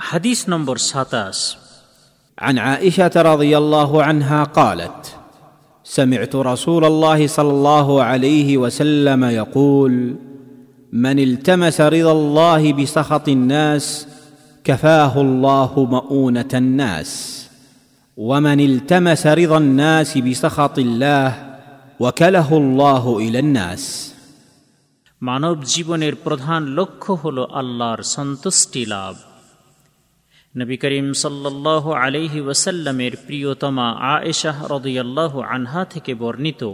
হাদিস নম্বর সাতাশ عن عائشه رضي الله عنها قالت سمعت رسول الله صلى الله عليه وسلم يقول من التمس رضا الله بسخط الناس كفاه الله مؤونه الناس ومن التمس رضا الناس بسخط الله وكله الله الى الناس মানব জীবনের প্রধান লক্ষ্য হল আল্লাহর সন্তুষ্টি লাভ নবী করিম সাল্লাহ আলহি ওয়াসাল্লামের প্রিয়তমা আয়েশাহ রদুয়াল্লাহ আনহা থেকে বর্ণিত।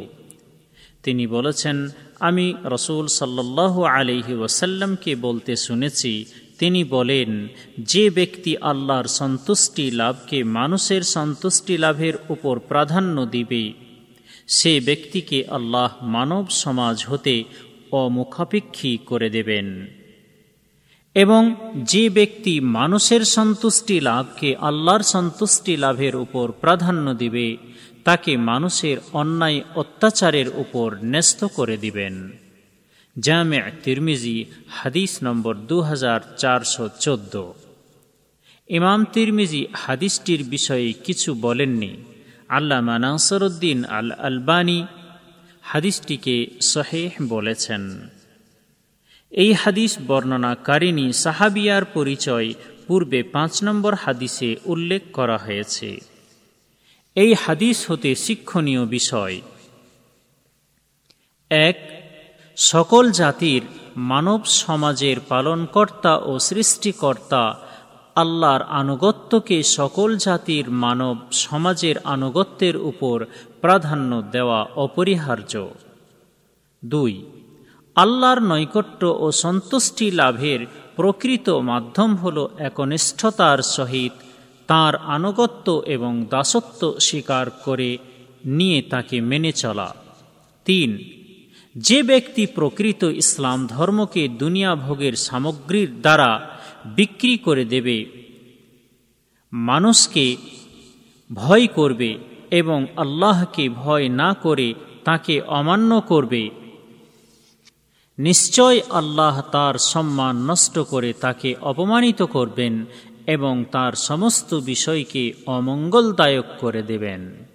তিনি বলেছেন, আমি রসুল সাল্লাহ আলহি ওয়াসাল্লামকে বলতে শুনেছি, তিনি বলেন, যে ব্যক্তি আল্লাহর সন্তুষ্টি লাভকে মানুষের সন্তুষ্টি লাভের উপর প্রাধান্য দিবে, সে ব্যক্তিকে আল্লাহ মানব সমাজ হতে অমুখাপেক্ষী করে দেবেন। এবং যে ব্যক্তি মানুষের সন্তুষ্টি লাভকে আল্লাহর সন্তুষ্টি লাভের উপর প্রাধান্য দিবে, তাকে মানুষের অন্যায় অত্যাচারের উপর ন্যস্ত করে দিবেন। জামে তিরমিজি, হাদিস নম্বর দু হাজার চারশো চোদ্দ। ইমাম তিরমিজি হাদিসটির বিষয়ে কিছু বলেননি। আল্লামা নাসরুদ্দিন আল আলবানী হাদিসটিকে সহেহ বলেছেন। এই হাদিস বর্ণনাকারিণী সাহাবিয়ার পরিচয় পূর্বে পাঁচ নম্বর হাদিসে উল্লেখ করা হয়েছে। এই হাদিস হতে শিক্ষণীয় বিষয়। এক, সকল জাতির মানব সমাজের পালনকর্তা ও সৃষ্টিকর্তা আল্লাহর আনুগত্যকে সকল জাতির মানব সমাজের আনুগত্যের উপর প্রাধান্য দেওয়া অপরিহার্য। দুই আল্লাহর নৈকট্য ও সন্তুষ্টি লাভের প্রকৃত মাধ্যম হল একনিষ্ঠতার সহিত তার আনুগত্য এবং দাসত্ব স্বীকার করে নিয়ে তাকে মেনে চলা। তিন, যে ব্যক্তি প্রকৃত ইসলাম ধর্মকে দুনিয়া ভোগের সামগ্রীর দ্বারা বিক্রি করে দেবে, মানুষকে ভয় করবে এবং আল্লাহকে ভয় না করে তাকে অমান্য করবে নিশ্চয় আল্লাহ তার সম্মান নষ্ট করে তাকে অপমানিত করবেন এবং তার সমস্ত বিষয়কে অমঙ্গলদায়ক করে দেবেন।